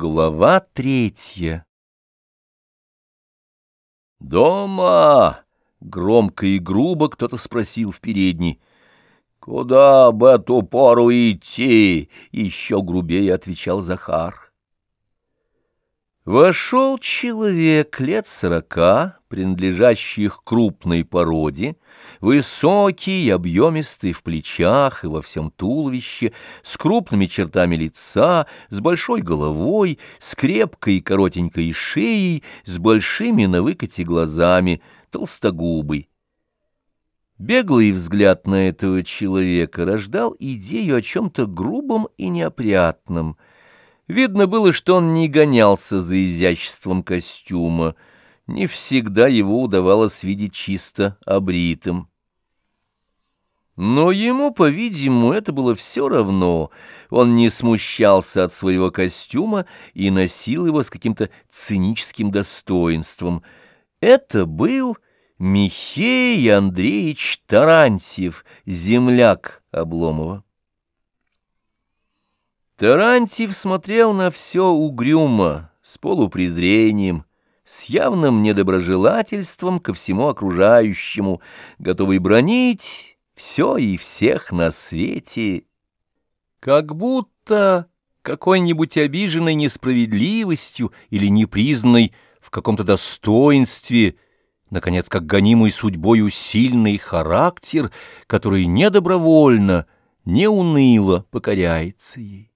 Глава третья «Дома!» — громко и грубо кто-то спросил в передней. «Куда об эту пору идти?» — еще грубее отвечал Захар. Вошел человек лет сорока, принадлежащий к крупной породе, высокий, объемистый в плечах и во всем туловище, с крупными чертами лица, с большой головой, с крепкой и коротенькой шеей, с большими на выкате глазами, толстогубый. Беглый взгляд на этого человека рождал идею о чем-то грубом и неопрятном — Видно было, что он не гонялся за изяществом костюма. Не всегда его удавалось видеть чисто обритым. Но ему, по-видимому, это было все равно. Он не смущался от своего костюма и носил его с каким-то циническим достоинством. Это был Михей Андреевич Тарантьев, земляк Обломова. Тарантьев смотрел на все угрюмо, с полупрезрением, с явным недоброжелательством ко всему окружающему, готовый бронить все и всех на свете, как будто какой-нибудь обиженной несправедливостью или непризнанной в каком-то достоинстве, наконец, как гонимый судьбою сильный характер, который недобровольно, неуныло покоряется ей.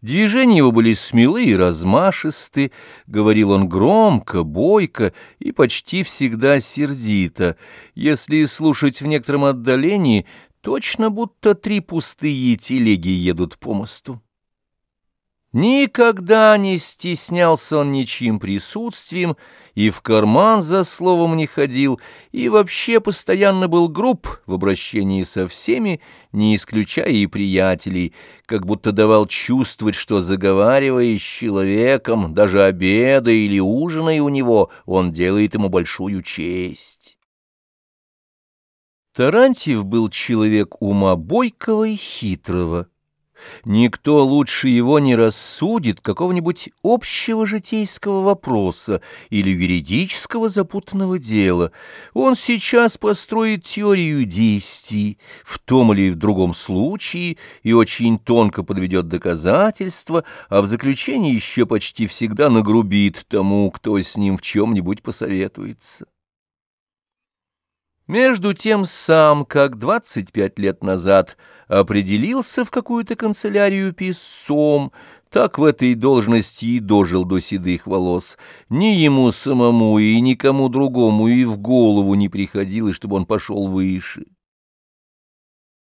Движения его были смелы и размашисты, говорил он громко, бойко и почти всегда сердито. Если слушать в некотором отдалении, точно будто три пустые телеги едут по мосту. Никогда не стеснялся он ничьим присутствием, и в карман за словом не ходил, и вообще постоянно был груб в обращении со всеми, не исключая и приятелей, как будто давал чувствовать, что, заговаривая с человеком, даже обеда или ужиная у него, он делает ему большую честь. Тарантьев был человек ума бойкого и хитрого. Никто лучше его не рассудит какого-нибудь общего житейского вопроса или юридического запутанного дела. Он сейчас построит теорию действий в том или в другом случае и очень тонко подведет доказательства, а в заключении еще почти всегда нагрубит тому, кто с ним в чем-нибудь посоветуется. Между тем сам, как двадцать пять лет назад, определился в какую-то канцелярию писцом, так в этой должности и дожил до седых волос. Ни ему самому и никому другому и в голову не приходилось, чтобы он пошел выше.